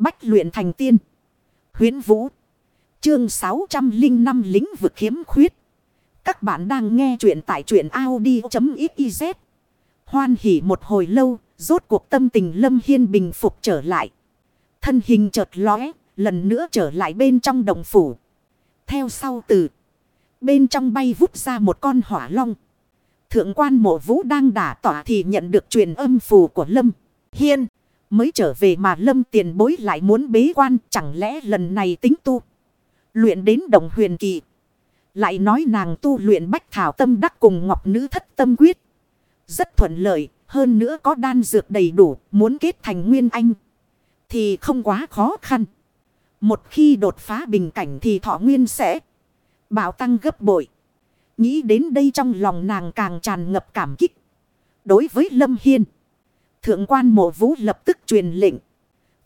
Bách luyện thành tiên. huyễn Vũ. Chương 605 lính vực khiếm khuyết. Các bạn đang nghe truyện tại truyện Audi.xyz. Hoan hỉ một hồi lâu, rốt cuộc tâm tình Lâm Hiên bình phục trở lại. Thân hình chợt lóe, lần nữa trở lại bên trong đồng phủ. Theo sau từ. Bên trong bay vút ra một con hỏa long. Thượng quan mộ vũ đang đả tỏa thì nhận được truyền âm phù của Lâm. Hiên. Mới trở về mà Lâm tiền bối lại muốn bế quan. Chẳng lẽ lần này tính tu. Luyện đến đồng huyền kỳ. Lại nói nàng tu luyện bách thảo tâm đắc cùng ngọc nữ thất tâm quyết. Rất thuận lợi. Hơn nữa có đan dược đầy đủ. Muốn kết thành nguyên anh. Thì không quá khó khăn. Một khi đột phá bình cảnh thì thọ nguyên sẽ bảo tăng gấp bội. Nghĩ đến đây trong lòng nàng càng tràn ngập cảm kích. Đối với Lâm Hiên. Thượng quan mộ vũ lập tức truyền lệnh.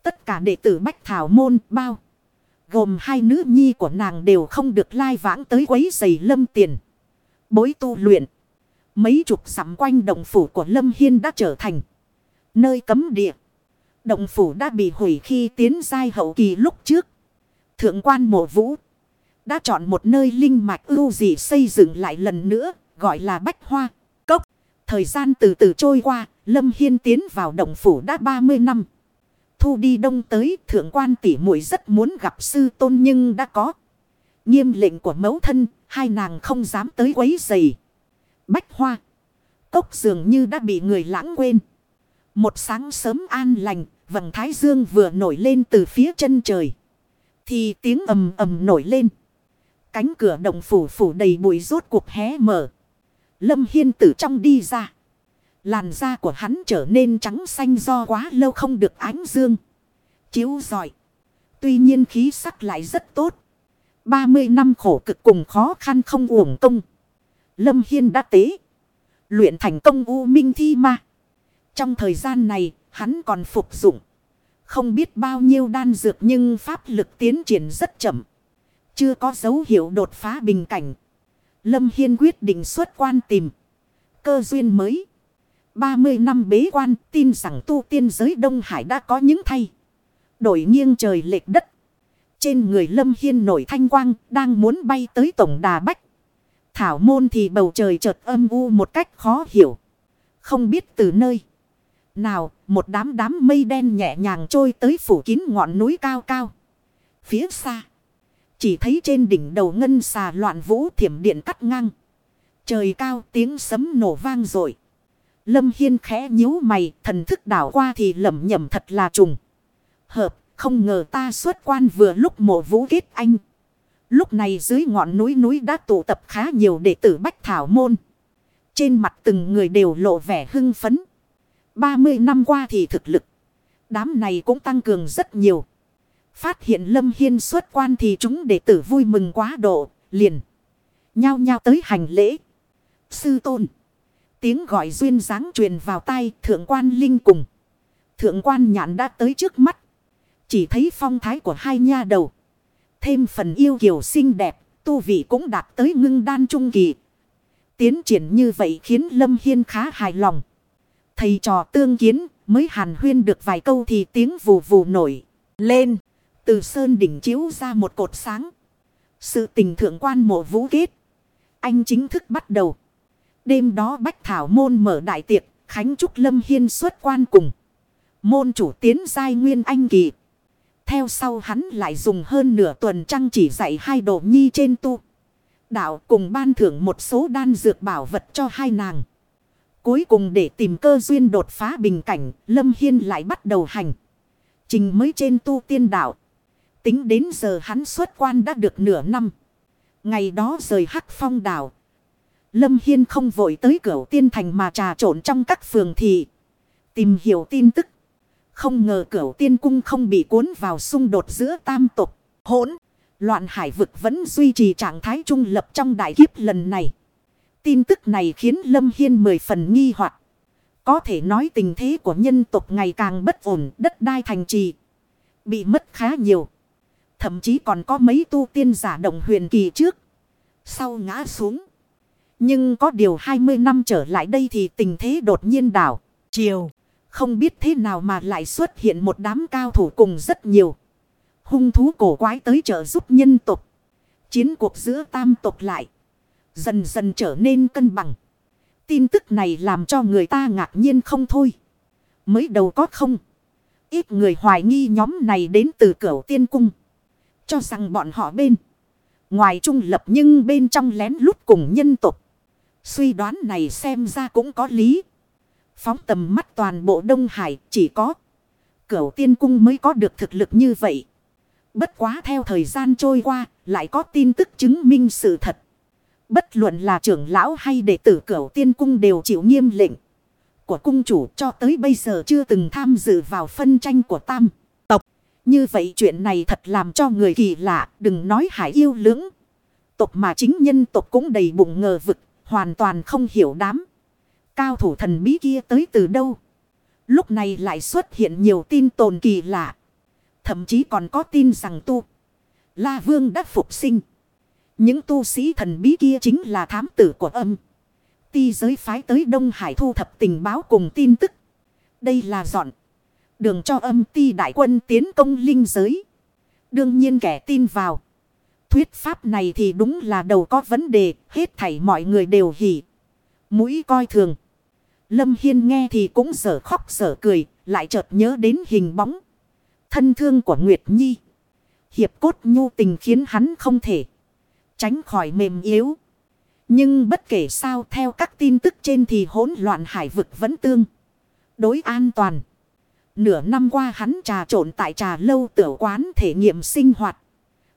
Tất cả đệ tử Bách Thảo Môn bao. Gồm hai nữ nhi của nàng đều không được lai vãng tới quấy giày lâm tiền. Bối tu luyện. Mấy chục sắm quanh động phủ của Lâm Hiên đã trở thành nơi cấm địa. Động phủ đã bị hủy khi tiến giai hậu kỳ lúc trước. Thượng quan mộ vũ đã chọn một nơi linh mạch ưu dị xây dựng lại lần nữa, gọi là Bách Hoa Cốc. Thời gian từ từ trôi qua, Lâm Hiên tiến vào động phủ đã 30 năm. Thu đi đông tới, thượng quan tỷ muội rất muốn gặp sư tôn nhưng đã có. Nghiêm lệnh của mẫu thân, hai nàng không dám tới quấy giày. Bách Hoa Cốc dường như đã bị người lãng quên. Một sáng sớm an lành, vầng thái dương vừa nổi lên từ phía chân trời. Thì tiếng ầm ầm nổi lên. Cánh cửa động phủ phủ đầy bụi rốt cuộc hé mở. Lâm Hiên từ trong đi ra. Làn da của hắn trở nên trắng xanh do quá lâu không được ánh dương. Chiếu giỏi. Tuy nhiên khí sắc lại rất tốt. 30 năm khổ cực cùng khó khăn không uổng công. Lâm Hiên đã tế. Luyện thành công U Minh Thi Ma. Trong thời gian này, hắn còn phục dụng. Không biết bao nhiêu đan dược nhưng pháp lực tiến triển rất chậm. Chưa có dấu hiệu đột phá bình cảnh. Lâm Hiên quyết định xuất quan tìm. Cơ duyên mới. 30 năm bế quan, tin rằng tu tiên giới Đông Hải đã có những thay. Đổi nghiêng trời lệch đất. Trên người Lâm Hiên nổi thanh quang, đang muốn bay tới tổng đà bách. Thảo môn thì bầu trời chợt âm u một cách khó hiểu. Không biết từ nơi. Nào, một đám đám mây đen nhẹ nhàng trôi tới phủ kín ngọn núi cao cao. Phía xa. Chỉ thấy trên đỉnh đầu ngân xà loạn vũ thiểm điện cắt ngang. Trời cao tiếng sấm nổ vang rồi. Lâm Hiên khẽ nhíu mày, thần thức đảo qua thì lẩm nhẩm thật là trùng. Hợp, không ngờ ta xuất quan vừa lúc mộ vũ kết anh. Lúc này dưới ngọn núi núi đã tụ tập khá nhiều đệ tử Bách Thảo Môn. Trên mặt từng người đều lộ vẻ hưng phấn. 30 năm qua thì thực lực. Đám này cũng tăng cường rất nhiều. Phát hiện Lâm Hiên xuất quan thì chúng đệ tử vui mừng quá độ, liền. Nhao nhao tới hành lễ. Sư tôn. Tiếng gọi duyên dáng truyền vào tai thượng quan linh cùng. Thượng quan nhạn đã tới trước mắt. Chỉ thấy phong thái của hai nha đầu. Thêm phần yêu kiều xinh đẹp, tu vị cũng đạt tới ngưng đan trung kỳ. Tiến triển như vậy khiến Lâm Hiên khá hài lòng. Thầy trò tương kiến mới hàn huyên được vài câu thì tiếng vù vù nổi lên. Từ sơn đỉnh chiếu ra một cột sáng. Sự tình thượng quan mộ vũ kết. Anh chính thức bắt đầu. Đêm đó Bách Thảo Môn mở đại tiệc. Khánh Trúc Lâm Hiên xuất quan cùng. Môn chủ tiến giai nguyên anh kỳ. Theo sau hắn lại dùng hơn nửa tuần trăng chỉ dạy hai đồ nhi trên tu. Đạo cùng ban thưởng một số đan dược bảo vật cho hai nàng. Cuối cùng để tìm cơ duyên đột phá bình cảnh, Lâm Hiên lại bắt đầu hành. Trình mới trên tu tiên đạo. Tính đến giờ hắn xuất quan đã được nửa năm. Ngày đó rời hắc phong đảo. Lâm Hiên không vội tới cửa tiên thành mà trà trộn trong các phường thị. Tìm hiểu tin tức. Không ngờ cửa tiên cung không bị cuốn vào xung đột giữa tam tục, hỗn. Loạn hải vực vẫn duy trì trạng thái trung lập trong đại kiếp lần này. Tin tức này khiến Lâm Hiên mười phần nghi hoặc Có thể nói tình thế của nhân tộc ngày càng bất ổn, đất đai thành trì. Bị mất khá nhiều. Thậm chí còn có mấy tu tiên giả động huyền kỳ trước. Sau ngã xuống. Nhưng có điều 20 năm trở lại đây thì tình thế đột nhiên đảo. Chiều. Không biết thế nào mà lại xuất hiện một đám cao thủ cùng rất nhiều. Hung thú cổ quái tới trợ giúp nhân tộc. Chiến cuộc giữa tam tộc lại. Dần dần trở nên cân bằng. Tin tức này làm cho người ta ngạc nhiên không thôi. Mới đầu có không. Ít người hoài nghi nhóm này đến từ cửa tiên cung. Cho rằng bọn họ bên. Ngoài trung lập nhưng bên trong lén lút cùng nhân tục. Suy đoán này xem ra cũng có lý. Phóng tầm mắt toàn bộ Đông Hải, chỉ có. Cửu tiên cung mới có được thực lực như vậy. Bất quá theo thời gian trôi qua, lại có tin tức chứng minh sự thật. Bất luận là trưởng lão hay đệ tử cửu tiên cung đều chịu nghiêm lệnh. Của cung chủ cho tới bây giờ chưa từng tham dự vào phân tranh của tam tộc. Như vậy chuyện này thật làm cho người kỳ lạ. Đừng nói hải yêu lưỡng. Tộc mà chính nhân tộc cũng đầy bụng ngờ vực. Hoàn toàn không hiểu đám. Cao thủ thần bí kia tới từ đâu. Lúc này lại xuất hiện nhiều tin tồn kỳ lạ. Thậm chí còn có tin rằng tu. La Vương đã phục sinh. Những tu sĩ thần bí kia chính là thám tử của âm. Ti giới phái tới Đông Hải thu thập tình báo cùng tin tức. Đây là dọn. Đường cho âm ti đại quân tiến công linh giới. Đương nhiên kẻ tin vào. Thuyết pháp này thì đúng là đầu có vấn đề. Hết thảy mọi người đều hỉ. Mũi coi thường. Lâm Hiên nghe thì cũng sở khóc sở cười. Lại chợt nhớ đến hình bóng. Thân thương của Nguyệt Nhi. Hiệp cốt nhu tình khiến hắn không thể tránh khỏi mềm yếu. Nhưng bất kể sao theo các tin tức trên thì hỗn loạn hải vực vẫn tương. Đối an toàn. Nửa năm qua hắn trà trộn tại trà lâu tiểu quán thể nghiệm sinh hoạt.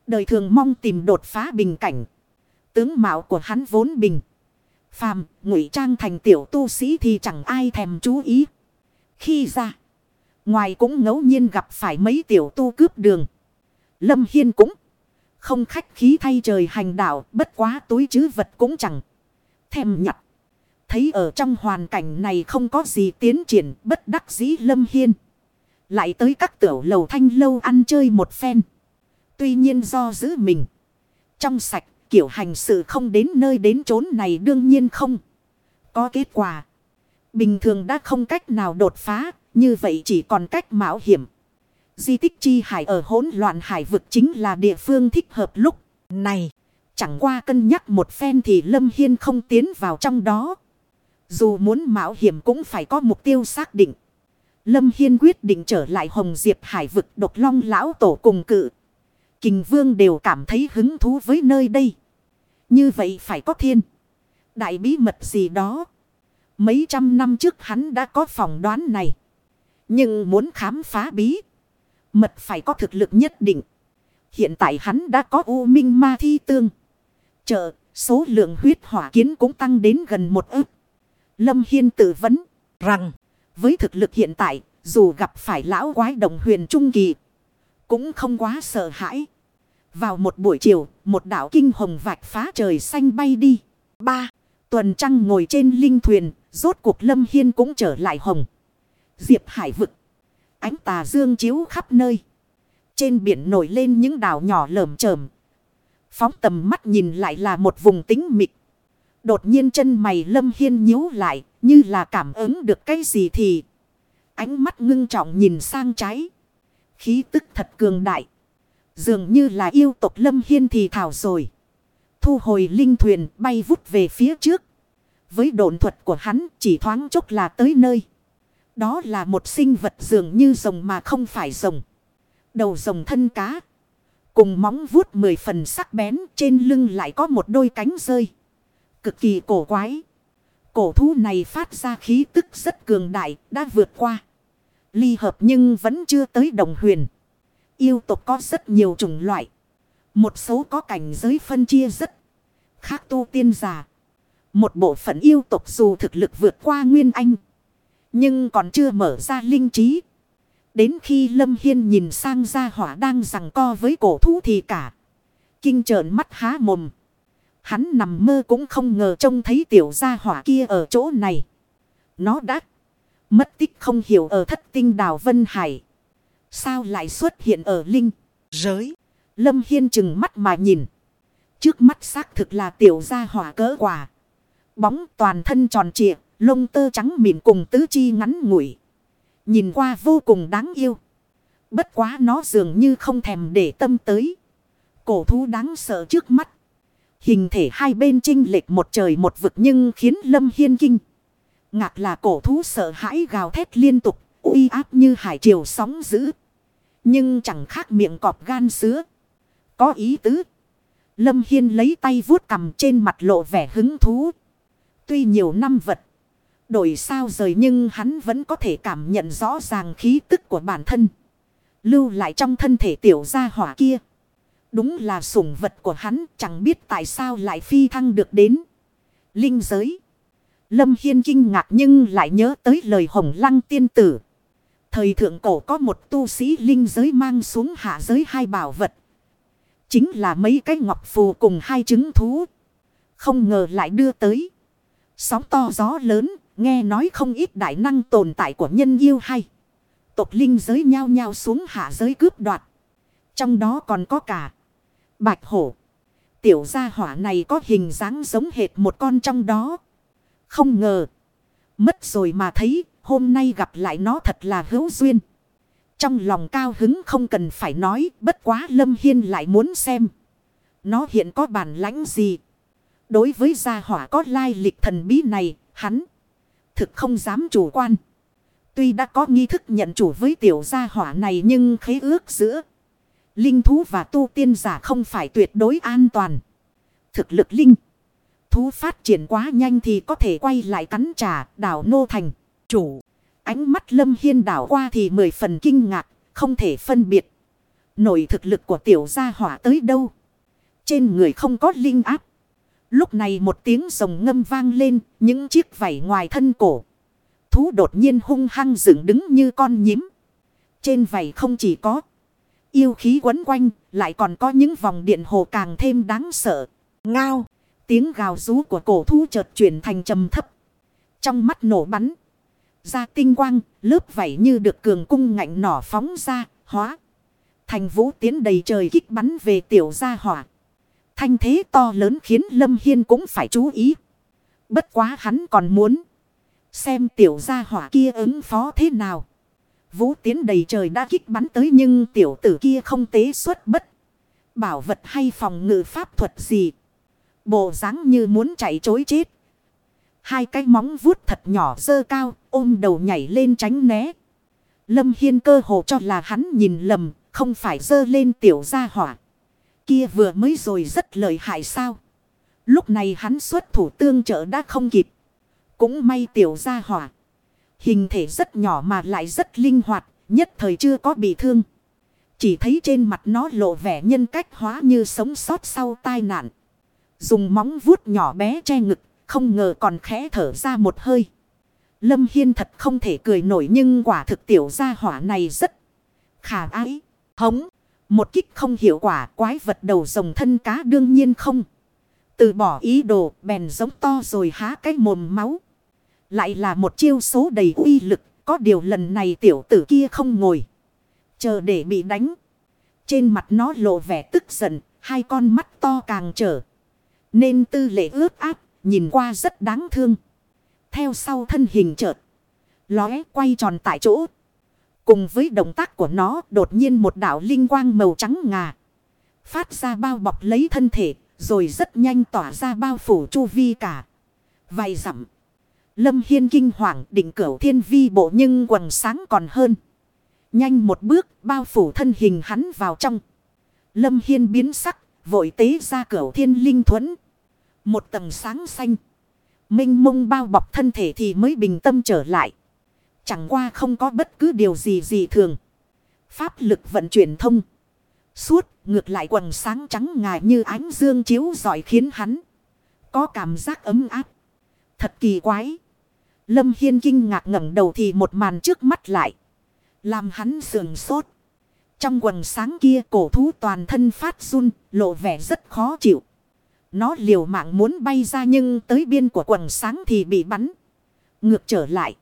Đời thường mong tìm đột phá bình cảnh. Tướng mạo của hắn vốn bình. Phàm, ngụy trang thành tiểu tu sĩ thì chẳng ai thèm chú ý. Khi ra, ngoài cũng ngẫu nhiên gặp phải mấy tiểu tu cướp đường. Lâm Hiên cũng không khách khí thay trời hành đạo, bất quá túi chứ vật cũng chẳng. Thèm nhặt. Thấy ở trong hoàn cảnh này không có gì tiến triển, bất đắc dĩ lâm hiên. Lại tới các tiểu lầu thanh lâu ăn chơi một phen. Tuy nhiên do giữ mình. Trong sạch, kiểu hành sự không đến nơi đến chốn này đương nhiên không. Có kết quả. Bình thường đã không cách nào đột phá, như vậy chỉ còn cách mạo hiểm. Di tích chi hải ở hỗn loạn hải vực chính là địa phương thích hợp lúc này. Chẳng qua cân nhắc một phen thì Lâm Hiên không tiến vào trong đó. Dù muốn mạo hiểm cũng phải có mục tiêu xác định. Lâm Hiên quyết định trở lại Hồng Diệp hải vực độc long lão tổ cùng cự. Kình Vương đều cảm thấy hứng thú với nơi đây. Như vậy phải có thiên. Đại bí mật gì đó. Mấy trăm năm trước hắn đã có phỏng đoán này. Nhưng muốn khám phá bí. Mật phải có thực lực nhất định. Hiện tại hắn đã có u minh ma thi tương. Trợ, số lượng huyết hỏa kiến cũng tăng đến gần một ức. Lâm Hiên tự vấn rằng, với thực lực hiện tại, dù gặp phải lão quái đồng huyền trung kỳ, cũng không quá sợ hãi. Vào một buổi chiều, một đảo kinh hồng vạch phá trời xanh bay đi. Ba, tuần trăng ngồi trên linh thuyền, rốt cuộc Lâm Hiên cũng trở lại hồng. Diệp Hải vực. Ánh tà dương chiếu khắp nơi. Trên biển nổi lên những đảo nhỏ lởm chởm. Phóng tầm mắt nhìn lại là một vùng tính mịt. Đột nhiên chân mày lâm hiên nhíu lại. Như là cảm ứng được cái gì thì. Ánh mắt ngưng trọng nhìn sang trái. Khí tức thật cường đại. Dường như là yêu tộc lâm hiên thì thảo rồi. Thu hồi linh thuyền, bay vút về phía trước. Với độn thuật của hắn, chỉ thoáng chốc là tới nơi. Đó là một sinh vật dường như rồng mà không phải rồng. Đầu rồng thân cá. Cùng móng vuốt mười phần sắc bén, trên lưng lại có một đôi cánh rơi. Cực kỳ cổ quái. Cổ thú này phát ra khí tức rất cường đại, đã vượt qua. Ly hợp nhưng vẫn chưa tới đồng huyền. Yêu tộc có rất nhiều chủng loại. Một số có cảnh giới phân chia rất khác tu tiên giả. Một bộ phận yêu tộc dù thực lực vượt qua Nguyên Anh. Nhưng còn chưa mở ra linh trí. Đến khi Lâm Hiên nhìn sang gia hỏa đang rằng co với cổ thú thì cả. Kinh trợn mắt há mồm. Hắn nằm mơ cũng không ngờ trông thấy tiểu gia hỏa kia ở chỗ này. Nó đã mất tích không hiểu ở thất tinh đào Vân Hải. Sao lại xuất hiện ở linh, giới. Lâm Hiên chừng mắt mà nhìn. Trước mắt xác thực là tiểu gia hỏa cỡ quả. Bóng toàn thân tròn trịa. Lông tơ trắng mịn cùng tứ chi ngắn ngủi. Nhìn qua vô cùng đáng yêu. Bất quá nó dường như không thèm để tâm tới. Cổ thú đáng sợ trước mắt. Hình thể hai bên trinh lệch một trời một vực nhưng khiến Lâm Hiên kinh. Ngạc là cổ thú sợ hãi gào thét liên tục, uy áp như hải triều sóng dữ. Nhưng chẳng khác miệng cọp gan sứa. Có ý tứ. Lâm Hiên lấy tay vuốt cầm trên mặt lộ vẻ hứng thú. Tuy nhiều năm vật. Đổi sao rời nhưng hắn vẫn có thể cảm nhận rõ ràng khí tức của bản thân. Lưu lại trong thân thể tiểu gia hỏa kia. Đúng là sủng vật của hắn, chẳng biết tại sao lại phi thăng được đến. Linh giới. Lâm Hiên kinh ngạc nhưng lại nhớ tới lời hồng lăng tiên tử. Thời thượng cổ có một tu sĩ linh giới mang xuống hạ giới hai bảo vật. Chính là mấy cái ngọc phù cùng hai trứng thú. Không ngờ lại đưa tới. Sóng to gió lớn, nghe nói không ít đại năng tồn tại của nhân yêu hay. Tộc linh giới nhao nhao xuống hạ giới cướp đoạt. Trong đó còn có cả bạch hổ. Tiểu gia hỏa này có hình dáng giống hệt một con trong đó. Không ngờ. Mất rồi mà thấy hôm nay gặp lại nó thật là hữu duyên. Trong lòng cao hứng không cần phải nói, bất quá Lâm Hiên lại muốn xem. Nó hiện có bản lãnh gì. Đối với gia hỏa có lai lịch thần bí này, hắn thực không dám chủ quan. Tuy đã có nghi thức nhận chủ với tiểu gia hỏa này nhưng khế ước giữa linh thú và tu tiên giả không phải tuyệt đối an toàn. Thực lực linh thú phát triển quá nhanh thì có thể quay lại cắn trả đảo nô thành chủ. Ánh mắt lâm hiên đảo qua thì mười phần kinh ngạc, không thể phân biệt. Nổi thực lực của tiểu gia hỏa tới đâu. Trên người không có linh áp. Lúc này một tiếng rồng ngâm vang lên, những chiếc vảy ngoài thân cổ. Thú đột nhiên hung hăng dựng đứng như con nhím. Trên vảy không chỉ có yêu khí quấn quanh, lại còn có những vòng điện hồ càng thêm đáng sợ. Ngao, tiếng gào rú của cổ thú chợt chuyển thành trầm thấp. Trong mắt nổ bắn ra tinh quang, lớp vảy như được cường cung ngạnh nỏ phóng ra, hóa. Thành vũ tiến đầy trời kích bắn về tiểu gia hỏa. Thanh thế to lớn khiến Lâm Hiên cũng phải chú ý. Bất quá hắn còn muốn. Xem tiểu gia hỏa kia ứng phó thế nào. Vũ tiến đầy trời đã kích bắn tới nhưng tiểu tử kia không tế xuất bất. Bảo vật hay phòng ngự pháp thuật gì. Bộ dáng như muốn chạy chối chết. Hai cái móng vuốt thật nhỏ dơ cao ôm đầu nhảy lên tránh né. Lâm Hiên cơ hồ cho là hắn nhìn lầm không phải dơ lên tiểu gia hỏa kia vừa mới rồi rất lợi hại sao. Lúc này hắn xuất thủ tương trợ đã không kịp. Cũng may tiểu gia hỏa. Hình thể rất nhỏ mà lại rất linh hoạt, nhất thời chưa có bị thương. Chỉ thấy trên mặt nó lộ vẻ nhân cách hóa như sống sót sau tai nạn. Dùng móng vuốt nhỏ bé che ngực, không ngờ còn khẽ thở ra một hơi. Lâm Hiên thật không thể cười nổi nhưng quả thực tiểu gia hỏa này rất khả ái. Hống. Một kích không hiệu quả, quái vật đầu rồng thân cá đương nhiên không. Từ bỏ ý đồ, bèn giống to rồi há cái mồm máu. Lại là một chiêu số đầy uy lực. Có điều lần này tiểu tử kia không ngồi. Chờ để bị đánh. Trên mặt nó lộ vẻ tức giận. Hai con mắt to càng trở. Nên tư lệ ướt áp. Nhìn qua rất đáng thương. Theo sau thân hình chợt. Lóe quay tròn tại chỗ Cùng với động tác của nó, đột nhiên một đạo linh quang màu trắng ngà. Phát ra bao bọc lấy thân thể. Rồi rất nhanh tỏa ra bao phủ chu vi cả. Vài dặm. Lâm Hiên kinh hoàng định cửu thiên vi bộ nhưng quần sáng còn hơn. Nhanh một bước, bao phủ thân hình hắn vào trong. Lâm Hiên biến sắc. Vội tế ra cửu thiên linh thuẫn. Một tầng sáng xanh. Minh mông bao bọc thân thể thì mới bình tâm trở lại. Chẳng qua không có bất cứ điều gì gì thường. Pháp lực vận chuyển thông. Suốt ngược lại quần sáng trắng ngài như ánh dương chiếu giỏi khiến hắn. Có cảm giác ấm áp. Thật kỳ quái. Lâm Hiên kinh ngạc ngẩng đầu thì một màn trước mắt lại. Làm hắn sườn sốt. Trong quần sáng kia cổ thú toàn thân phát run, lộ vẻ rất khó chịu. Nó liều mạng muốn bay ra nhưng tới biên của quần sáng thì bị bắn. Ngược trở lại.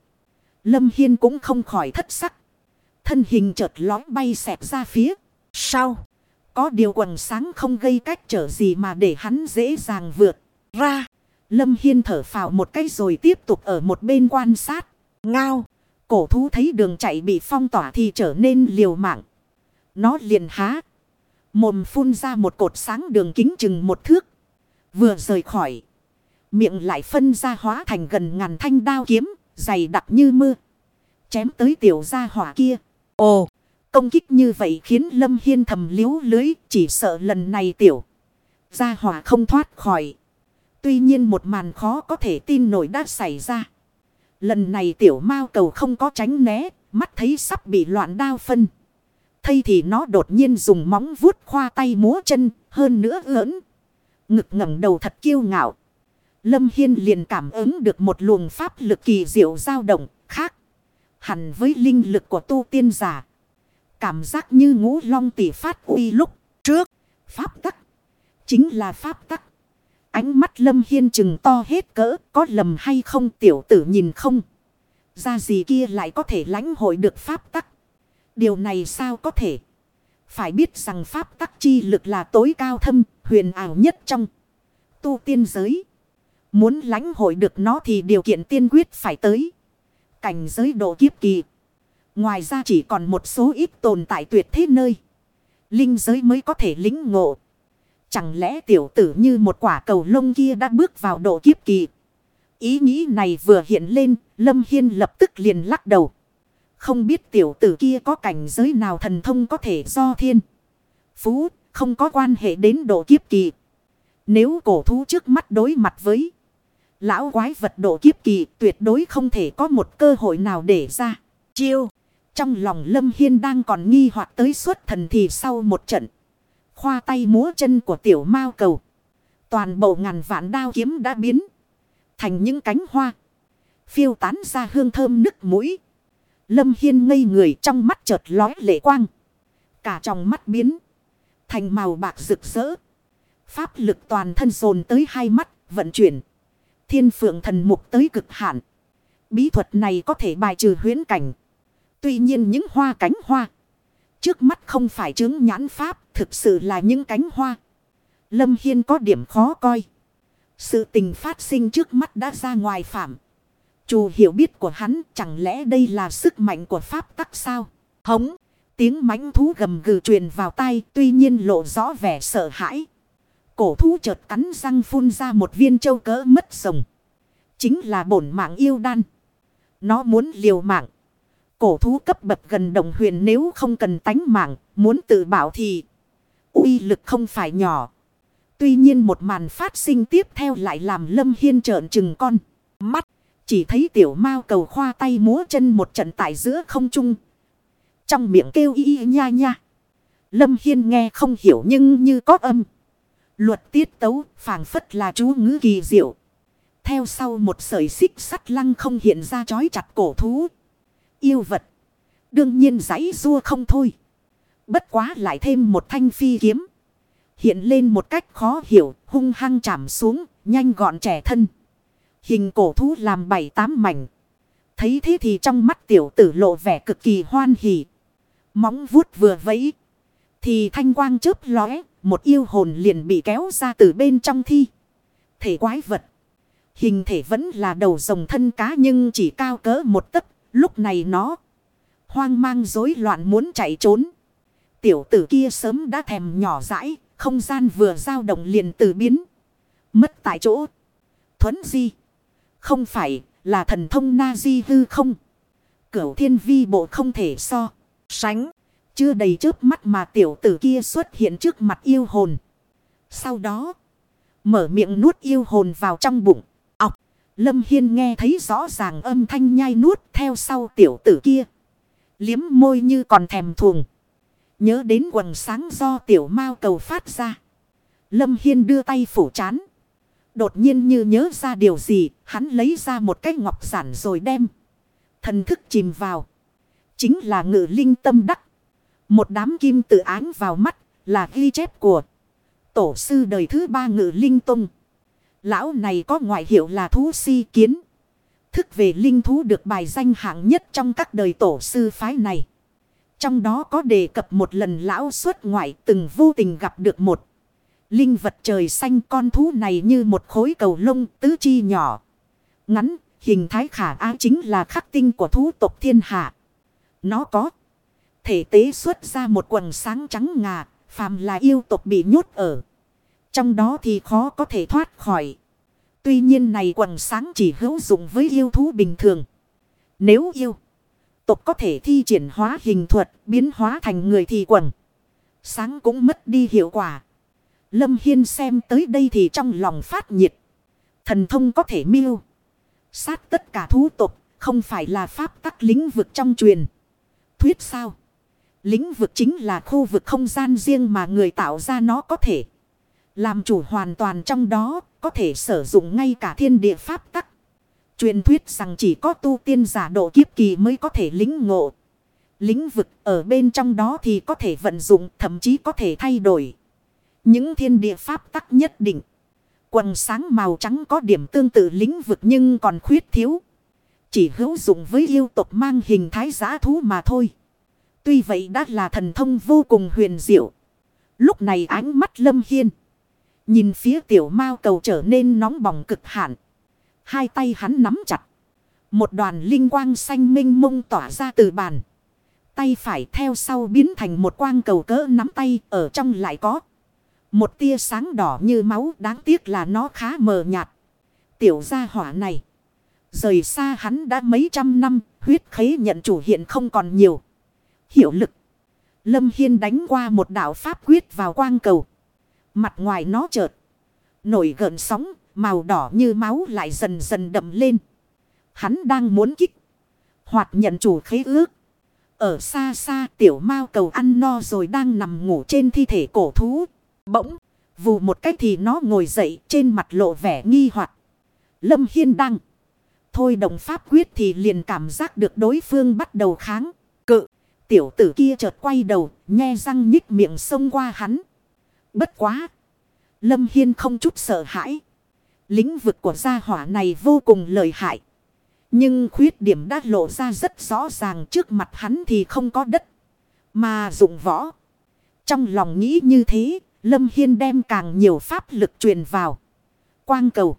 Lâm Hiên cũng không khỏi thất sắc. Thân hình chợt lói bay xẹp ra phía. Sau. Có điều quần sáng không gây cách trở gì mà để hắn dễ dàng vượt ra. Lâm Hiên thở phào một cái rồi tiếp tục ở một bên quan sát. Ngao. Cổ thú thấy đường chạy bị phong tỏa thì trở nên liều mạng. Nó liền há. Mồm phun ra một cột sáng đường kính chừng một thước. Vừa rời khỏi. Miệng lại phân ra hóa thành gần ngàn thanh đao kiếm. Dày đặc như mưa. Chém tới tiểu gia hỏa kia. Ồ. Công kích như vậy khiến Lâm Hiên thầm liếu lưới. Chỉ sợ lần này tiểu. Gia hỏa không thoát khỏi. Tuy nhiên một màn khó có thể tin nổi đã xảy ra. Lần này tiểu mao cầu không có tránh né. Mắt thấy sắp bị loạn đao phân. Thay thì nó đột nhiên dùng móng vuốt khoa tay múa chân. Hơn nữa ớn. Ngực ngẩng đầu thật kiêu ngạo. Lâm Hiên liền cảm ứng được một luồng pháp lực kỳ diệu dao động khác. Hẳn với linh lực của tu tiên giả. Cảm giác như ngũ long tỷ phát uy lúc trước. Pháp tắc. Chính là pháp tắc. Ánh mắt Lâm Hiên chừng to hết cỡ. Có lầm hay không tiểu tử nhìn không. Ra gì kia lại có thể lãnh hội được pháp tắc. Điều này sao có thể. Phải biết rằng pháp tắc chi lực là tối cao thâm, huyền ảo nhất trong tu tiên giới. Muốn lãnh hội được nó thì điều kiện tiên quyết phải tới. Cảnh giới độ kiếp kỳ. Ngoài ra chỉ còn một số ít tồn tại tuyệt thế nơi. Linh giới mới có thể lính ngộ. Chẳng lẽ tiểu tử như một quả cầu lông kia đã bước vào độ kiếp kỳ. Ý nghĩ này vừa hiện lên, Lâm Hiên lập tức liền lắc đầu. Không biết tiểu tử kia có cảnh giới nào thần thông có thể do thiên. Phú, không có quan hệ đến độ kiếp kỳ. Nếu cổ thú trước mắt đối mặt với lão quái vật độ kiếp kỳ tuyệt đối không thể có một cơ hội nào để ra. Chiêu. Trong lòng Lâm Hiên đang còn nghi hoặc tới suốt thần thì sau một trận. Khoa tay múa chân của tiểu mao cầu. Toàn bộ ngàn vạn đao kiếm đã biến. Thành những cánh hoa. Phiêu tán ra hương thơm nức mũi. Lâm Hiên ngây người trong mắt chợt lói lệ quang. Cả trong mắt biến. Thành màu bạc rực rỡ. Pháp lực toàn thân dồn tới hai mắt. Vận chuyển. Thiên phượng thần mục tới cực hạn. Bí thuật này có thể bài trừ huyến cảnh. Tuy nhiên những hoa cánh hoa. Trước mắt không phải chứng nhãn pháp. Thực sự là những cánh hoa. Lâm Hiên có điểm khó coi. Sự tình phát sinh trước mắt đã ra ngoài phạm. Chủ hiểu biết của hắn chẳng lẽ đây là sức mạnh của pháp tắc sao? Hống! Tiếng mãnh thú gầm gừ truyền vào tai tuy nhiên lộ rõ vẻ sợ hãi. Cổ thú chợt cắn răng phun ra một viên châu cỡ mất rồng. Chính là bổn mạng yêu đan. Nó muốn liều mạng. Cổ thú cấp bậc gần đồng huyền nếu không cần tánh mạng, muốn tự bảo thì uy lực không phải nhỏ. Tuy nhiên một màn phát sinh tiếp theo lại làm Lâm Hiên trợn trừng con. Mắt, chỉ thấy tiểu mao cầu khoa tay múa chân một trận tại giữa không trung. Trong miệng kêu y y nha nha. Lâm Hiên nghe không hiểu nhưng như có âm. Luật tiết tấu phảng phất là chú ngữ kỳ diệu. Theo sau một sợi xích sắt lăng không hiện ra chói chặt cổ thú. Yêu vật. Đương nhiên giấy rua không thôi. Bất quá lại thêm một thanh phi kiếm. Hiện lên một cách khó hiểu, hung hăng chạm xuống, nhanh gọn trẻ thân. Hình cổ thú làm bảy tám mảnh. Thấy thế thì trong mắt tiểu tử lộ vẻ cực kỳ hoan hỉ. Móng vuốt vừa vẫy. Thì thanh quang chớp lóe, một yêu hồn liền bị kéo ra từ bên trong thi. Thể quái vật. Hình thể vẫn là đầu rồng thân cá nhưng chỉ cao cỡ một tấc. Lúc này nó hoang mang rối loạn muốn chạy trốn. Tiểu tử kia sớm đã thèm nhỏ dãi, không gian vừa dao động liền từ biến. Mất tại chỗ. Thuấn di. Không phải là thần thông na di hư không. Cửu thiên vi bộ không thể so. Sánh. Chưa đầy chớp mắt mà tiểu tử kia xuất hiện trước mặt yêu hồn. Sau đó. Mở miệng nuốt yêu hồn vào trong bụng. Ọc. Lâm Hiên nghe thấy rõ ràng âm thanh nhai nuốt theo sau tiểu tử kia. Liếm môi như còn thèm thuồng. Nhớ đến quần sáng do tiểu mao cầu phát ra. Lâm Hiên đưa tay phủ chán. Đột nhiên như nhớ ra điều gì, hắn lấy ra một cái ngọc giản rồi đem. Thần thức chìm vào. Chính là ngự linh tâm đắc. Một đám kim tự ánh vào mắt là ghi chép của tổ sư đời thứ ba ngự linh tung. Lão này có ngoại hiệu là thú si kiến. Thức về linh thú được bài danh hạng nhất trong các đời tổ sư phái này. Trong đó có đề cập một lần lão xuất ngoại từng vô tình gặp được một. Linh vật trời xanh con thú này như một khối cầu lông tứ chi nhỏ. Ngắn, Hình thái khả á chính là khắc tinh của thú tộc thiên hạ. Nó có thể tế xuất ra một quần sáng trắng ngà, phàm là yêu tộc bị nhốt ở. Trong đó thì khó có thể thoát khỏi. Tuy nhiên này quần sáng chỉ hữu dụng với yêu thú bình thường. Nếu yêu tộc có thể thi triển hóa hình thuật biến hóa thành người thì quần. Sáng cũng mất đi hiệu quả. Lâm Hiên xem tới đây thì trong lòng phát nhiệt. Thần thông có thể miêu. Sát tất cả thú tộc không phải là pháp tắc lĩnh vực trong truyền. Thuyết sao? Lĩnh vực chính là khu vực không gian riêng mà người tạo ra nó có thể. Làm chủ hoàn toàn trong đó, có thể sử dụng ngay cả thiên địa pháp tắc. Truyền thuyết rằng chỉ có tu tiên giả độ kiếp kỳ mới có thể lính ngộ. Lĩnh vực ở bên trong đó thì có thể vận dụng, thậm chí có thể thay đổi. Những thiên địa pháp tắc nhất định. Quần sáng màu trắng có điểm tương tự lĩnh vực nhưng còn khuyết thiếu. Chỉ hữu dụng với yêu tộc mang hình thái giá thú mà thôi. Tuy vậy đã là thần thông vô cùng huyền diệu. Lúc này ánh mắt lâm hiên. Nhìn phía tiểu mao cầu trở nên nóng bỏng cực hạn. Hai tay hắn nắm chặt. Một đoàn linh quang xanh minh mông tỏa ra từ bàn. Tay phải theo sau biến thành một quang cầu cỡ nắm tay, ở trong lại có. Một tia sáng đỏ như máu, đáng tiếc là nó khá mờ nhạt. Tiểu gia hỏa này. Rời xa hắn đã mấy trăm năm, huyết khế nhận chủ hiện không còn nhiều. Hiệu lực. Lâm Hiên đánh qua một đạo pháp quyết vào quang cầu. Mặt ngoài nó chợt. Nổi gợn sóng, màu đỏ như máu lại dần dần đậm lên. Hắn đang muốn kích. Hoặc nhận chủ khế ước. Ở xa xa tiểu mao cầu ăn no rồi đang nằm ngủ trên thi thể cổ thú. Bỗng, vù một cách thì nó ngồi dậy trên mặt lộ vẻ nghi hoặc Lâm Hiên đang Thôi đồng pháp quyết thì liền cảm giác được đối phương bắt đầu kháng. Cự, tiểu tử kia chợt quay đầu, nghe răng nhích miệng xông qua hắn. Bất quá. Lâm Hiên không chút sợ hãi. Lĩnh vực của gia hỏa này vô cùng lợi hại. Nhưng khuyết điểm đã lộ ra rất rõ ràng trước mặt hắn thì không có đất. Mà dụng võ. Trong lòng nghĩ như thế, Lâm Hiên đem càng nhiều pháp lực truyền vào. Quang cầu.